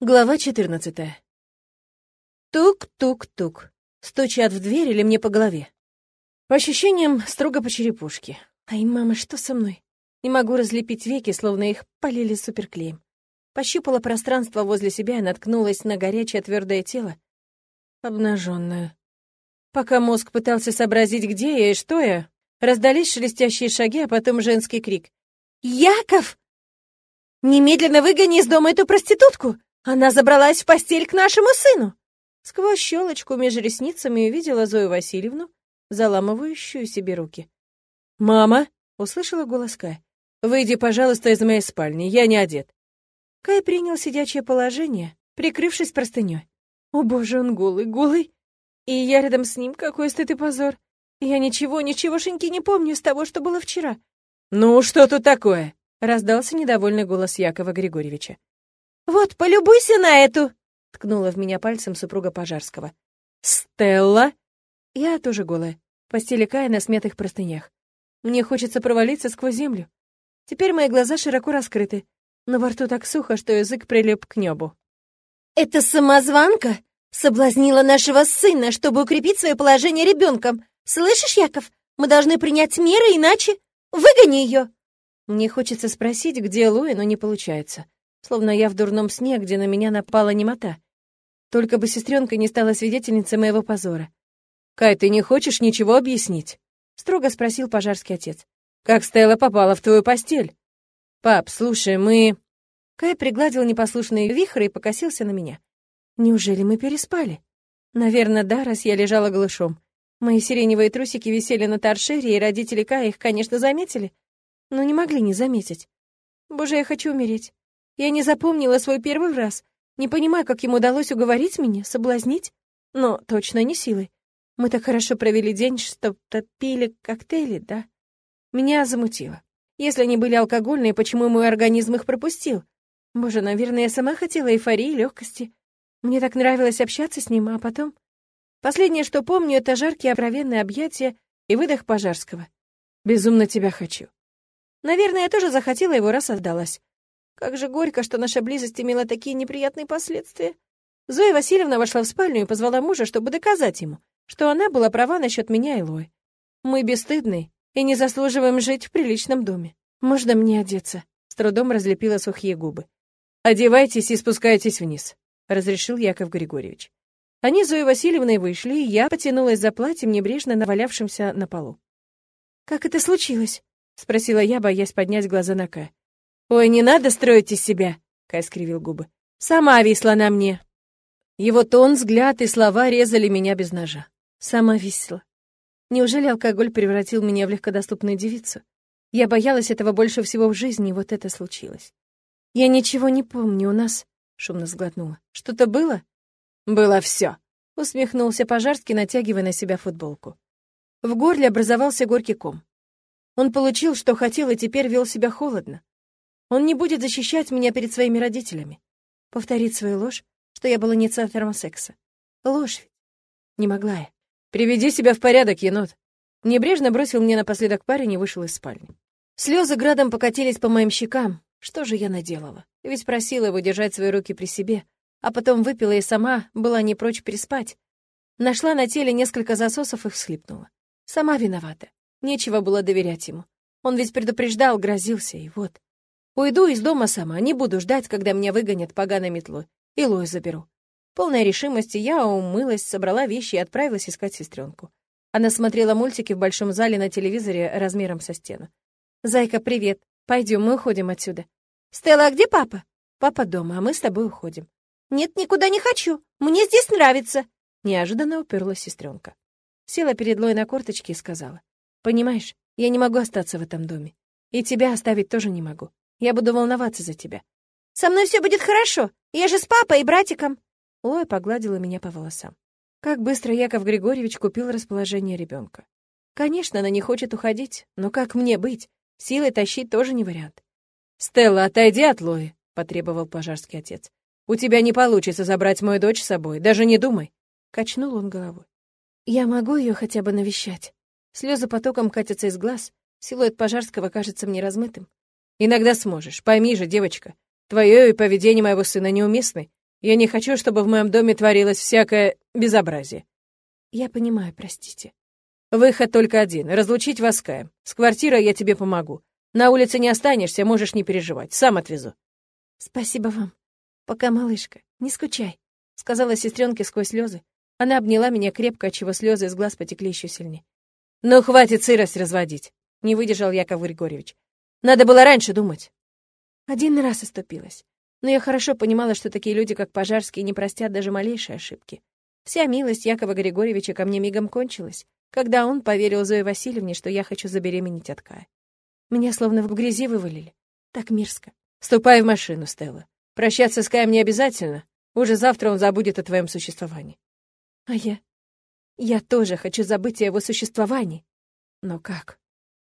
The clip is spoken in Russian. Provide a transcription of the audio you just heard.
Глава 14. Тук-тук-тук. Стучат в дверь или мне по голове. По ощущениям, строго по черепушке. Ай, мама, что со мной? Не могу разлепить веки, словно их полили суперклеем. Пощупала пространство возле себя и наткнулась на горячее твердое тело, обнаженное. Пока мозг пытался сообразить, где я и что я, раздались шелестящие шаги, а потом женский крик. «Яков! Немедленно выгони из дома эту проститутку!» Она забралась в постель к нашему сыну!» Сквозь щелочку между ресницами увидела Зою Васильевну, заламывающую себе руки. «Мама!» — услышала голос Кая. «Выйди, пожалуйста, из моей спальни, я не одет». Кай принял сидячее положение, прикрывшись простыней. «О боже, он голый, голый! И я рядом с ним, какой стыд и позор! Я ничего, ничегошеньки не помню с того, что было вчера». «Ну, что тут такое?» — раздался недовольный голос Якова Григорьевича. «Вот, полюбуйся на эту!» — ткнула в меня пальцем супруга Пожарского. «Стелла!» Я тоже голая, в постели Кая на смятых простынях. Мне хочется провалиться сквозь землю. Теперь мои глаза широко раскрыты, но во рту так сухо, что язык прилип к небу. «Эта самозванка соблазнила нашего сына, чтобы укрепить свое положение ребенком. Слышишь, Яков? Мы должны принять меры, иначе выгони ее!» Мне хочется спросить, где Луи, но не получается словно я в дурном сне, где на меня напала немота. Только бы сестренка не стала свидетельницей моего позора. «Кай, ты не хочешь ничего объяснить?» — строго спросил пожарский отец. «Как Стелла попала в твою постель?» «Пап, слушай, мы...» Кай пригладил непослушные вихры и покосился на меня. «Неужели мы переспали?» «Наверное, да, раз я лежала голышом. Мои сиреневые трусики висели на торшере, и родители Кая их, конечно, заметили, но не могли не заметить. Боже, я хочу умереть. Я не запомнила свой первый раз. Не понимаю, как ему удалось уговорить меня, соблазнить. Но точно не силой. Мы так хорошо провели день, что пили коктейли, да? Меня замутило. Если они были алкогольные, почему мой организм их пропустил? Боже, наверное, я сама хотела эйфории, легкости. Мне так нравилось общаться с ним, а потом... Последнее, что помню, это жаркие откровенные объятия и выдох Пожарского. «Безумно тебя хочу». Наверное, я тоже захотела его, раз отдалась. Как же горько, что наша близость имела такие неприятные последствия. Зоя Васильевна вошла в спальню и позвала мужа, чтобы доказать ему, что она была права насчет меня и Лои. Мы бесстыдны и не заслуживаем жить в приличном доме. Можно мне одеться?» С трудом разлепила сухие губы. «Одевайтесь и спускайтесь вниз», — разрешил Яков Григорьевич. Они с Зоей Васильевной вышли, и я потянулась за платьем, небрежно навалявшимся на полу. «Как это случилось?» — спросила я, боясь поднять глаза на Кая. «Ой, не надо строить из себя!» — Кай скривил губы. «Сама висла на мне!» Его тон, взгляд и слова резали меня без ножа. Сама висла. Неужели алкоголь превратил меня в легкодоступную девицу? Я боялась этого больше всего в жизни, и вот это случилось. Я ничего не помню, у нас... Шумно сглотнула. Что-то было? Было все. Усмехнулся Пожарский, натягивая на себя футболку. В горле образовался горький ком. Он получил, что хотел, и теперь вел себя холодно. Он не будет защищать меня перед своими родителями. Повторить свою ложь, что я была инициатором секса. Ложь. Не могла я. «Приведи себя в порядок, енот!» Небрежно бросил мне напоследок парень и вышел из спальни. Слезы градом покатились по моим щекам. Что же я наделала? Ведь просила его держать свои руки при себе, а потом выпила и сама была не прочь переспать. Нашла на теле несколько засосов и всхлипнула. Сама виновата. Нечего было доверять ему. Он ведь предупреждал, грозился, и вот. Уйду из дома сама, не буду ждать, когда меня выгонят поганой метлой. И Лою заберу. Полной решимости я умылась, собрала вещи и отправилась искать сестренку. Она смотрела мультики в большом зале на телевизоре размером со стену. «Зайка, привет. Пойдем, мы уходим отсюда». «Стелла, а где папа?» «Папа дома, а мы с тобой уходим». «Нет, никуда не хочу. Мне здесь нравится». Неожиданно уперлась сестренка. Села перед Лой на корточки и сказала. «Понимаешь, я не могу остаться в этом доме. И тебя оставить тоже не могу. Я буду волноваться за тебя. Со мной все будет хорошо. Я же с папой и братиком. Лоя погладила меня по волосам. Как быстро Яков Григорьевич купил расположение ребенка. Конечно, она не хочет уходить, но как мне быть? Силой тащить тоже не вариант. «Стелла, отойди от Лои», — потребовал пожарский отец. «У тебя не получится забрать мою дочь с собой, даже не думай». Качнул он головой. «Я могу ее хотя бы навещать?» Слезы потоком катятся из глаз, силуэт пожарского кажется мне размытым. Иногда сможешь. Пойми же, девочка, твое и поведение моего сына неуместны. Я не хочу, чтобы в моем доме творилось всякое безобразие. Я понимаю, простите. Выход только один — разлучить вас с Каем. С квартирой я тебе помогу. На улице не останешься, можешь не переживать. Сам отвезу. Спасибо вам. Пока, малышка, не скучай, — сказала сестренке сквозь слезы. Она обняла меня крепко, отчего слезы из глаз потекли еще сильнее. «Ну, хватит сырость разводить!» — не выдержал Яков Григорьевич. «Надо было раньше думать!» Один раз оступилась. Но я хорошо понимала, что такие люди, как Пожарский, не простят даже малейшей ошибки. Вся милость Якова Григорьевича ко мне мигом кончилась, когда он поверил Зое Васильевне, что я хочу забеременеть от Кая. Меня словно в грязи вывалили. Так мерзко. «Ступай в машину, Стелла. Прощаться с Каем не обязательно. Уже завтра он забудет о твоем существовании». А я? Я тоже хочу забыть о его существовании. Но как?